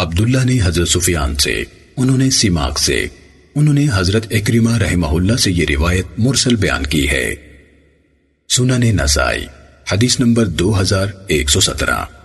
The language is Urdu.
عبداللہ نے حضرت سفیان سے، انہوں نے سیماک سے، انہوں نے حضرت اکریمہ رحمہ اللہ سے یہ روایت مرسل بیان کی ہے۔ سنن نسائی، حدیث نمبر دو ہزار ایک سو سترہ۔